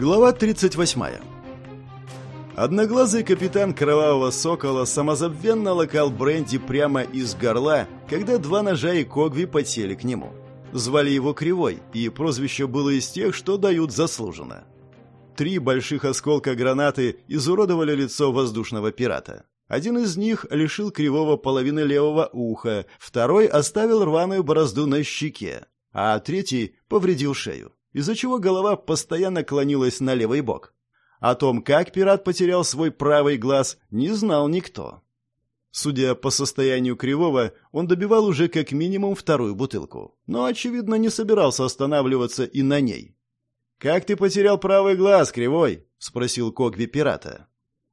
Глава 38. Одноглазый капитан Кровавого Сокола самозабвенно локал бренди прямо из горла, когда два ножа и когви подсели к нему. Звали его Кривой, и прозвище было из тех, что дают заслуженно. Три больших осколка гранаты изуродовали лицо воздушного пирата. Один из них лишил Кривого половины левого уха, второй оставил рваную борозду на щеке, а третий повредил шею из-за чего голова постоянно клонилась на левый бок. О том, как пират потерял свой правый глаз, не знал никто. Судя по состоянию Кривого, он добивал уже как минимум вторую бутылку, но, очевидно, не собирался останавливаться и на ней. «Как ты потерял правый глаз, Кривой?» — спросил Когви пирата.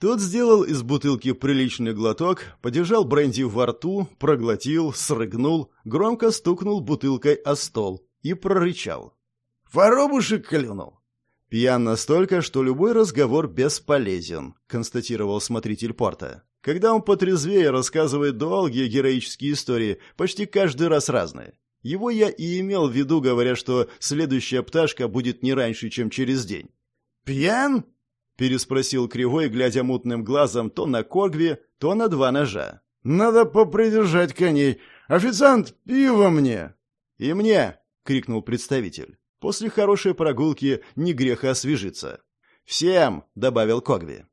Тот сделал из бутылки приличный глоток, подержал бренди во рту, проглотил, срыгнул, громко стукнул бутылкой о стол и прорычал. Воробушек клюнул. Пьян настолько, что любой разговор бесполезен, констатировал смотритель порта. Когда он потрезвее рассказывает долгие героические истории, почти каждый раз разные. Его я и имел в виду, говоря, что следующая пташка будет не раньше, чем через день. «Пьян?» — переспросил Кривой, глядя мутным глазом то на Когви, то на два ножа. «Надо попридержать коней. Официант, пиво мне!» «И мне!» — крикнул представитель. После хорошей прогулки не грех освежиться. «Всем!» — добавил Когви.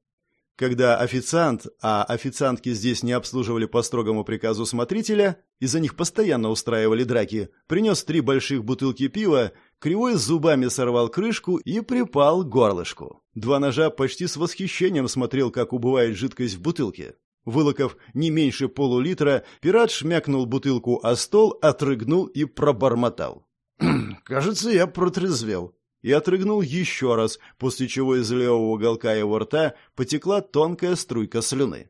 Когда официант, а официантки здесь не обслуживали по строгому приказу смотрителя, и за них постоянно устраивали драки, принес три больших бутылки пива, Кривой зубами сорвал крышку и припал к горлышку. Два ножа почти с восхищением смотрел, как убывает жидкость в бутылке. Вылоков не меньше полулитра, пират шмякнул бутылку о стол, отрыгнул и пробормотал. Кажется, я протрезвел. И отрыгнул еще раз, после чего из левого уголка его рта потекла тонкая струйка слюны.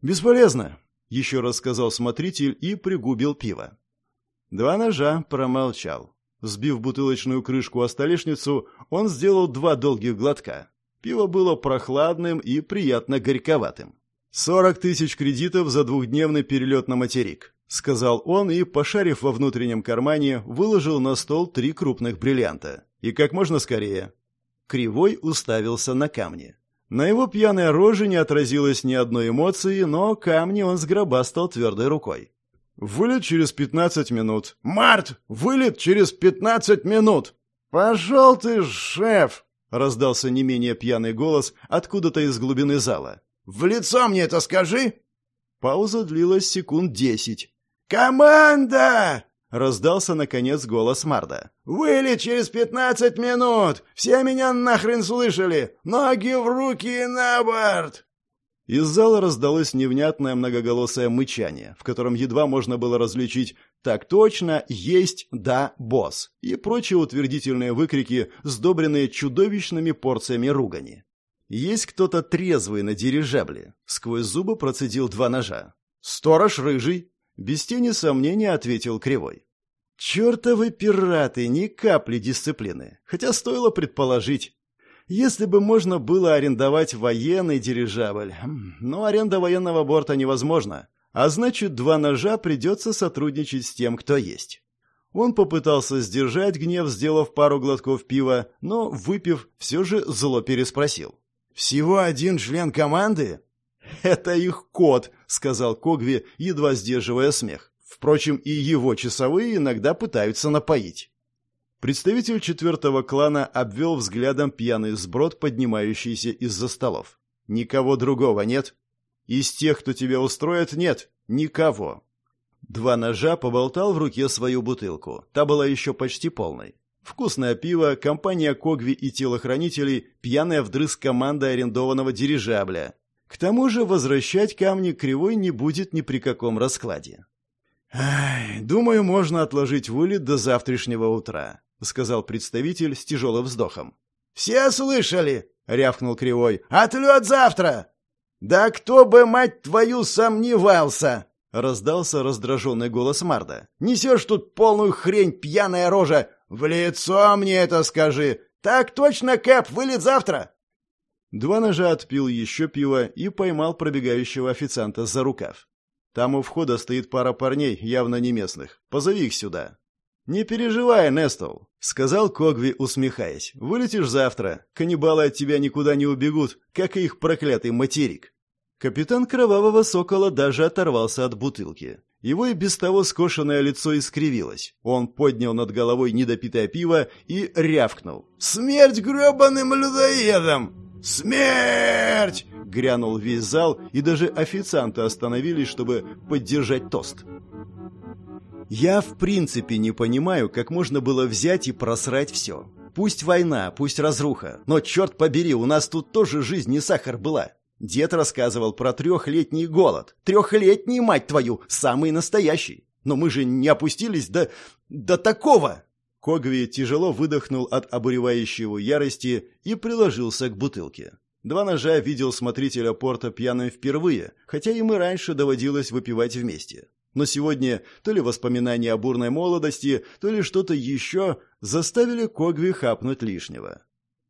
«Бесполезно», — еще раз сказал смотритель и пригубил пиво. Два ножа промолчал. Сбив бутылочную крышку о столешницу, он сделал два долгих глотка. Пиво было прохладным и приятно горьковатым. «Сорок тысяч кредитов за двухдневный перелет на материк сказал он и, пошарив во внутреннем кармане, выложил на стол три крупных бриллианта. И как можно скорее. Кривой уставился на камни. На его пьяной роже не отразилось ни одной эмоции, но камни он сгробастал твердой рукой. «Вылет через пятнадцать минут». «Март! Вылет через пятнадцать минут!» «Пошел ты, шеф!» — раздался не менее пьяный голос откуда-то из глубины зала. «В лицо мне это скажи!» Пауза длилась секунд десять. «Команда!» — раздался, наконец, голос Марда. «Вылет через пятнадцать минут! Все меня нахрен слышали! Ноги в руки и на борт!» Из зала раздалось невнятное многоголосое мычание, в котором едва можно было различить «так точно», «есть», «да», «босс» и прочие утвердительные выкрики, сдобренные чудовищными порциями ругани. «Есть кто-то трезвый на дирижабле», — сквозь зубы процедил два ножа. «Сторож рыжий», без тени сомнения ответил Кривой. «Чертовы пираты, ни капли дисциплины. Хотя стоило предположить. Если бы можно было арендовать военный дирижабль. Хм, но аренда военного борта невозможна. А значит, два ножа придется сотрудничать с тем, кто есть». Он попытался сдержать гнев, сделав пару глотков пива, но, выпив, все же зло переспросил. «Всего один член команды?» «Это их кот», — сказал Когви, едва сдерживая смех. Впрочем, и его часовые иногда пытаются напоить. Представитель четвертого клана обвел взглядом пьяный сброд, поднимающийся из-за столов. «Никого другого нет?» «Из тех, кто тебя устроит, нет. Никого». Два ножа поболтал в руке свою бутылку. Та была еще почти полной. Вкусное пиво, компания Когви и телохранителей, пьяная вдрызг команда арендованного дирижабля. К тому же возвращать камни кривой не будет ни при каком раскладе. «Ай, думаю, можно отложить вылет до завтрашнего утра», — сказал представитель с тяжелым вздохом. «Все слышали?» — рявкнул Кривой. «Отлет завтра!» «Да кто бы, мать твою, сомневался!» — раздался раздраженный голос Марда. «Несешь тут полную хрень, пьяная рожа! В лицо мне это скажи! Так точно, Кэп, вылет завтра!» Два ножа отпил еще пиво и поймал пробегающего официанта за рукав. «Там у входа стоит пара парней, явно не местных. Позови их сюда». «Не переживай, Нестол», — сказал Когви, усмехаясь. «Вылетишь завтра. Каннибалы от тебя никуда не убегут, как и их проклятый материк». Капитан Кровавого Сокола даже оторвался от бутылки. Его и без того скошенное лицо искривилось. Он поднял над головой недопитое пиво и рявкнул. «Смерть гребаным людоедам! Смерть!» Грянул весь зал, и даже официанты остановились, чтобы поддержать тост. Я в принципе не понимаю, как можно было взять и просрать все. Пусть война, пусть разруха, но, черт побери, у нас тут тоже жизнь не сахар была. Дед рассказывал про трехлетний голод. Трехлетний, мать твою, самый настоящий. Но мы же не опустились до... до такого!» Когви тяжело выдохнул от обуревающей его ярости и приложился к бутылке. Два ножа видел смотрителя порта пьяным впервые, хотя им и раньше доводилось выпивать вместе. Но сегодня то ли воспоминания о бурной молодости, то ли что-то еще заставили Когви хапнуть лишнего.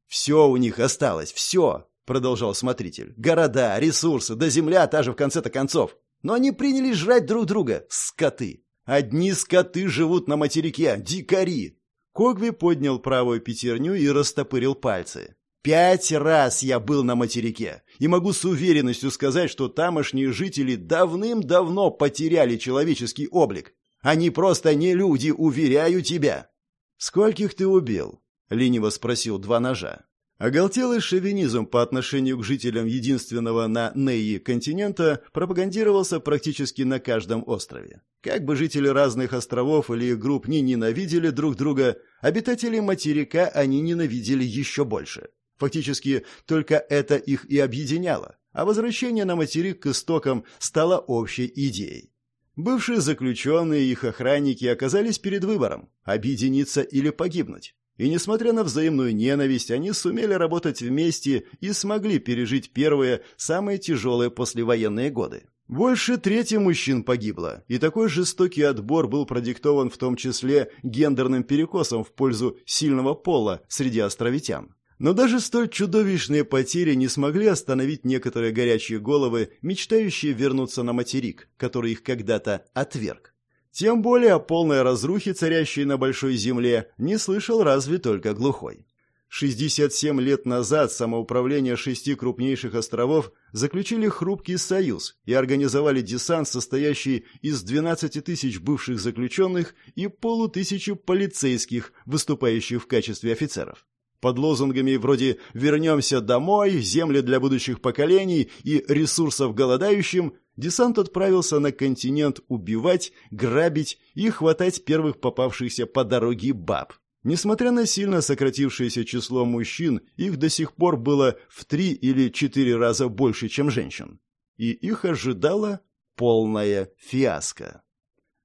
«Все у них осталось, все!» — продолжал смотритель. «Города, ресурсы, да земля та же в конце-то концов. Но они принялись жрать друг друга, скоты. Одни скоты живут на материке, дикари!» Когви поднял правую пятерню и растопырил пальцы. «Пять раз я был на материке, и могу с уверенностью сказать, что тамошние жители давным-давно потеряли человеческий облик. Они просто не люди, уверяю тебя!» «Скольких ты убил?» — лениво спросил два ножа. Оголтелый шовинизм по отношению к жителям единственного на Неи континента пропагандировался практически на каждом острове. Как бы жители разных островов или их групп не ненавидели друг друга, обитатели материка они ненавидели еще больше. Фактически только это их и объединяло, а возвращение на материк к истокам стало общей идеей. Бывшие заключенные и их охранники оказались перед выбором – объединиться или погибнуть. И несмотря на взаимную ненависть, они сумели работать вместе и смогли пережить первые, самые тяжелые послевоенные годы. Больше трети мужчин погибло, и такой жестокий отбор был продиктован в том числе гендерным перекосом в пользу сильного пола среди островитян. Но даже столь чудовищные потери не смогли остановить некоторые горячие головы, мечтающие вернуться на материк, который их когда-то отверг. Тем более о полной разрухе, царящей на Большой Земле, не слышал разве только глухой. 67 лет назад самоуправление шести крупнейших островов заключили хрупкий союз и организовали десант, состоящий из 12 тысяч бывших заключенных и полутысячи полицейских, выступающих в качестве офицеров. Под лозунгами вроде «Вернемся домой», «Земли для будущих поколений» и «Ресурсов голодающим» десант отправился на континент убивать, грабить и хватать первых попавшихся по дороге баб. Несмотря на сильно сократившееся число мужчин, их до сих пор было в три или четыре раза больше, чем женщин. И их ожидала полная фиаско.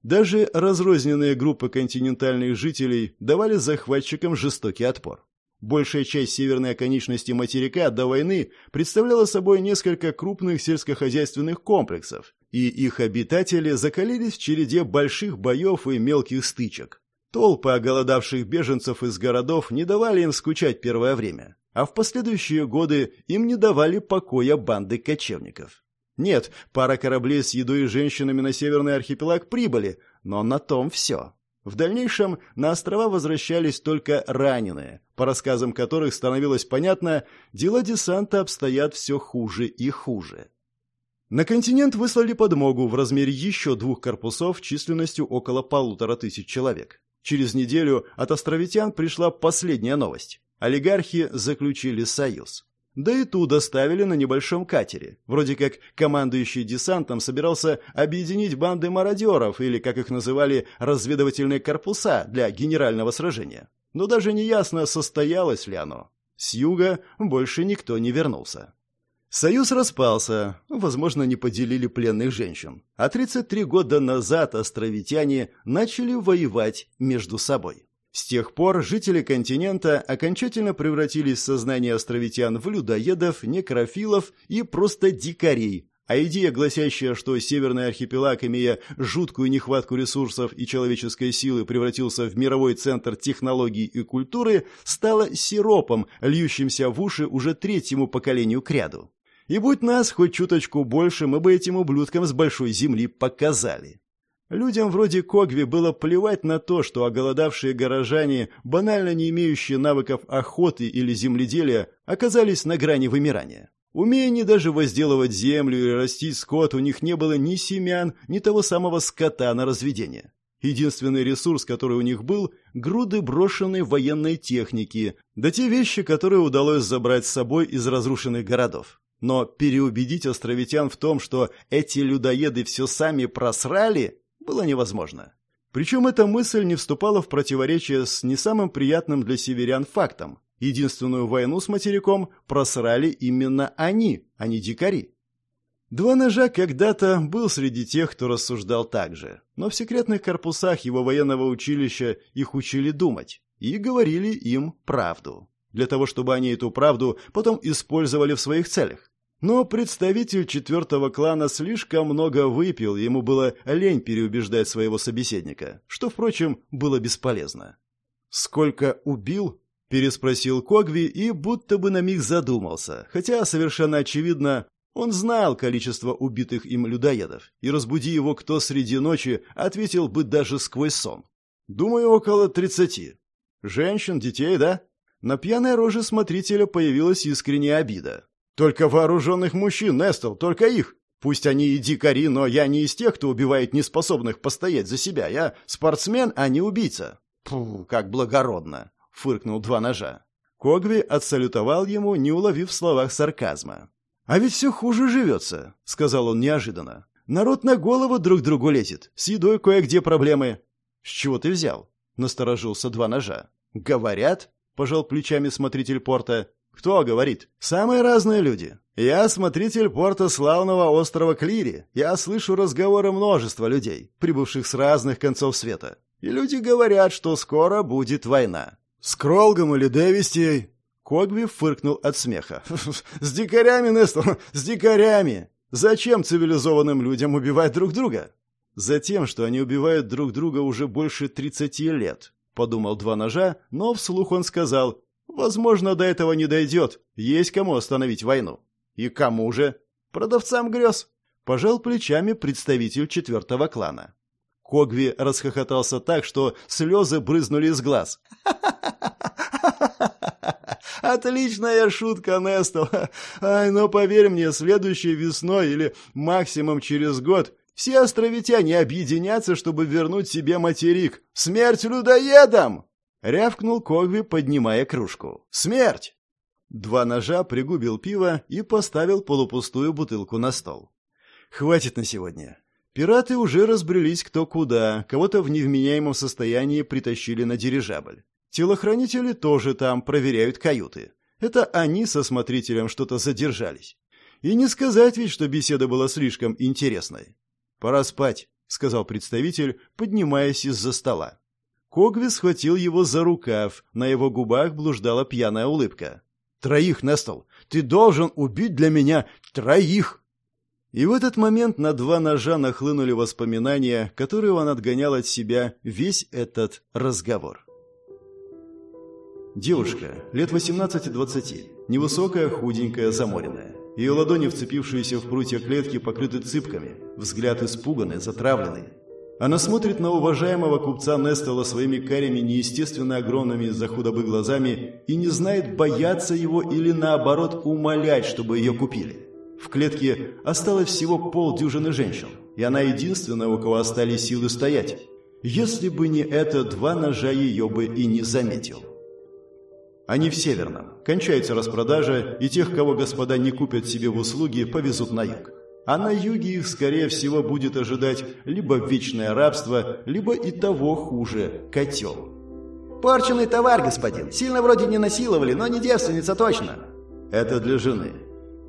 Даже разрозненные группы континентальных жителей давали захватчикам жестокий отпор. Большая часть северной оконечности материка до войны представляла собой несколько крупных сельскохозяйственных комплексов, и их обитатели закалились в череде больших боев и мелких стычек. Толпы оголодавших беженцев из городов не давали им скучать первое время, а в последующие годы им не давали покоя банды кочевников. Нет, пара кораблей с едой и женщинами на северный архипелаг прибыли, но на том все. В дальнейшем на острова возвращались только раненые, по рассказам которых становилось понятно, дела десанта обстоят все хуже и хуже. На континент выслали подмогу в размере еще двух корпусов численностью около полутора тысяч человек. Через неделю от островитян пришла последняя новость. Олигархи заключили союз. Да и ту доставили на небольшом катере. Вроде как командующий десантом собирался объединить банды мародеров, или, как их называли, разведывательные корпуса для генерального сражения. Но даже не ясно, состоялось ли оно. С юга больше никто не вернулся. Союз распался, возможно, не поделили пленных женщин. А 33 года назад островитяне начали воевать между собой. С тех пор жители континента окончательно превратились в сознание островитян в людоедов, некрофилов и просто дикарей, а идея, гласящая, что Северный архипелаг, имея жуткую нехватку ресурсов и человеческой силы, превратился в мировой центр технологий и культуры, стала сиропом, льющимся в уши уже третьему поколению кряду. И будь нас хоть чуточку больше, мы бы этим ублюдкам с большой земли показали. Людям вроде Когви было плевать на то, что оголодавшие горожане, банально не имеющие навыков охоты или земледелия, оказались на грани вымирания. Умея не даже возделывать землю или растить скот, у них не было ни семян, ни того самого скота на разведение. Единственный ресурс, который у них был – груды брошенной военной техники, да те вещи, которые удалось забрать с собой из разрушенных городов. Но переубедить островитян в том, что эти людоеды все сами просрали, было невозможно. Причем эта мысль не вступала в противоречие с не самым приятным для северян фактом. Единственную войну с материком просрали именно они, а не дикари. Два ножа когда-то был среди тех, кто рассуждал так же, но в секретных корпусах его военного училища их учили думать и говорили им правду, для того чтобы они эту правду потом использовали в своих целях. Но представитель четвертого клана слишком много выпил, ему было лень переубеждать своего собеседника, что, впрочем, было бесполезно. «Сколько убил?» – переспросил Когви и будто бы на миг задумался, хотя совершенно очевидно, он знал количество убитых им людоедов, и разбуди его кто среди ночи, ответил бы даже сквозь сон. «Думаю, около тридцати. Женщин, детей, да?» На пьяной роже смотрителя появилась искренняя обида. Только вооруженных мужчин, Нестел, только их. Пусть они и дикари, но я не из тех, кто убивает неспособных постоять за себя. Я спортсмен, а не убийца. Фу, как благородно, фыркнул два ножа. Когви отсалютовал ему, не уловив в словах сарказма. «А ведь все хуже живется», — сказал он неожиданно. «Народ на голову друг другу лезет. С едой кое-где проблемы». «С чего ты взял?» — насторожился два ножа. «Говорят?» — пожал плечами смотритель порта. Кто говорит? Самые разные люди. Я смотритель порта славного острова Клири. Я слышу разговоры множества людей, прибывших с разных концов света. И люди говорят, что скоро будет война. С Кролгом или Дэвистией? Когби фыркнул от смеха. «С дикарями, Нестон, с дикарями! Зачем цивилизованным людям убивать друг друга?» «Затем, что они убивают друг друга уже больше тридцати лет», — подумал два ножа, но вслух он сказал Возможно, до этого не дойдет. Есть кому остановить войну. И кому же? Продавцам грез. Пожал плечами представитель четвертого клана. Когви расхохотался так, что слезы брызнули из глаз. Отличная шутка, Нестл. Ай, но поверь мне, следующей весной или максимум через год все островитяне объединятся, чтобы вернуть себе материк. Смерть людоедам! Рявкнул Когви, поднимая кружку. «Смерть!» Два ножа пригубил пиво и поставил полупустую бутылку на стол. «Хватит на сегодня. Пираты уже разбрелись кто куда, кого-то в невменяемом состоянии притащили на дирижабль. Телохранители тоже там проверяют каюты. Это они со смотрителем что-то задержались. И не сказать ведь, что беседа была слишком интересной. «Пора спать», — сказал представитель, поднимаясь из-за стола. Когви схватил его за рукав, на его губах блуждала пьяная улыбка. «Троих, Нестл! Ты должен убить для меня троих!» И в этот момент на два ножа нахлынули воспоминания, которые он отгонял от себя весь этот разговор. Девушка, лет 18-20, невысокая, худенькая, заморенная. Ее ладони, вцепившиеся в прутья клетки, покрыты цыпками, взгляд испуганный, затравленный. Она смотрит на уважаемого купца Нестела своими карими неестественно огромными из-за худобы глазами и не знает, бояться его или наоборот умолять, чтобы ее купили. В клетке осталось всего полдюжины женщин, и она единственная, у кого остались силы стоять. Если бы не это, два ножа ее бы и не заметил. Они в Северном. Кончается распродажа, и тех, кого господа не купят себе в услуги, повезут на юг а на юге их, скорее всего, будет ожидать либо вечное рабство, либо и того хуже – котел. «Порченный товар, господин. Сильно вроде не насиловали, но не девственница точно». «Это для жены.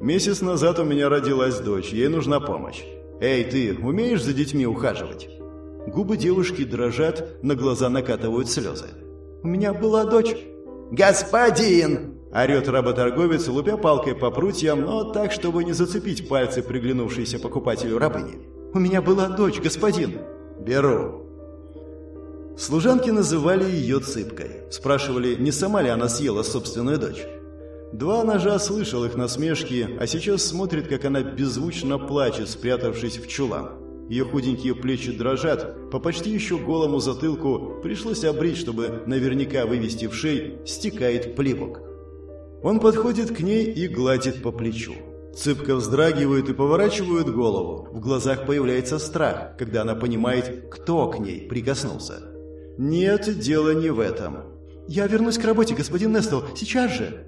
Месяц назад у меня родилась дочь, ей нужна помощь. Эй, ты, умеешь за детьми ухаживать?» Губы девушки дрожат, на глаза накатывают слезы. «У меня была дочь». «Господин!» Орет работорговец, лупя палкой по прутьям, но так, чтобы не зацепить пальцы приглянувшейся покупателю рабыни. «У меня была дочь, господин!» «Беру!» Служанки называли ее цыпкой. Спрашивали, не сама ли она съела собственную дочь. Два ножа слышал их насмешки, а сейчас смотрит, как она беззвучно плачет, спрятавшись в чулан. Ее худенькие плечи дрожат, по почти еще голому затылку пришлось обрить, чтобы наверняка вывести в шей, стекает плевок. Он подходит к ней и гладит по плечу. Цыпка вздрагивает и поворачивает голову. В глазах появляется страх, когда она понимает, кто к ней прикоснулся. Нет, дело не в этом. «Я вернусь к работе, господин Нестл, сейчас же!»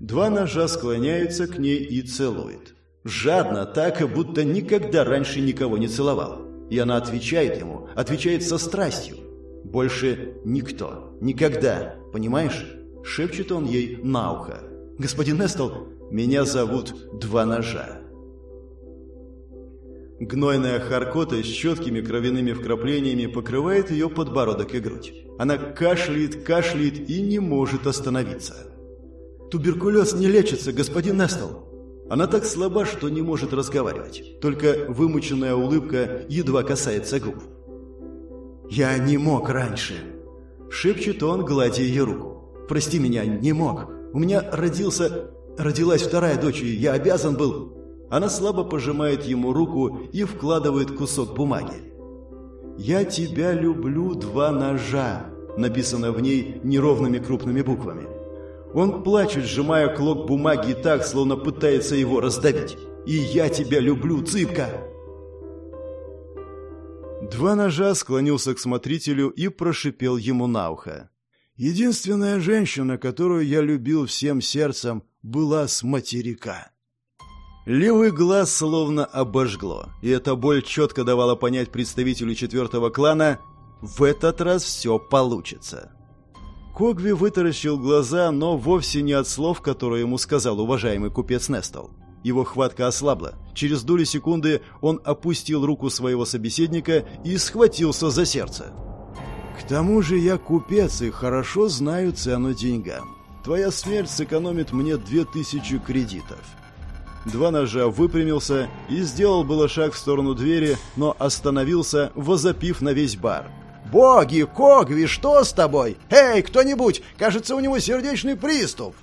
Два ножа склоняются к ней и целует. Жадно, так, будто никогда раньше никого не целовал. И она отвечает ему, отвечает со страстью. Больше никто, никогда, понимаешь? Шепчет он ей на ухо. «Господин Нестл, меня зовут Два Ножа». Гнойная харкота с четкими кровяными вкраплениями покрывает ее подбородок и грудь. Она кашляет, кашляет и не может остановиться. «Туберкулез не лечится, господин Нестл!» Она так слаба, что не может разговаривать. Только вымученная улыбка едва касается губ. «Я не мог раньше», — шепчет он, гладя ее руку. «Прости меня, не мог. У меня родился... Родилась вторая дочь, и я обязан был...» Она слабо пожимает ему руку и вкладывает кусок бумаги. «Я тебя люблю, два ножа», написано в ней неровными крупными буквами. Он плачет, сжимая клок бумаги так, словно пытается его раздавить. «И я тебя люблю, цыпка!» Два ножа склонился к смотрителю и прошипел ему на ухо. «Единственная женщина, которую я любил всем сердцем, была с материка». Левый глаз словно обожгло, и эта боль четко давала понять представителю четвертого клана, в этот раз все получится. Когви вытаращил глаза, но вовсе не от слов, которые ему сказал уважаемый купец Нестал. Его хватка ослабла. Через доли секунды он опустил руку своего собеседника и схватился за сердце. «К тому же я купец и хорошо знаю цену деньгам. Твоя смерть сэкономит мне две тысячи кредитов». Два ножа выпрямился и сделал было шаг в сторону двери, но остановился, возопив на весь бар – «Боги, Когви, что с тобой? Эй, кто-нибудь! Кажется, у него сердечный приступ!»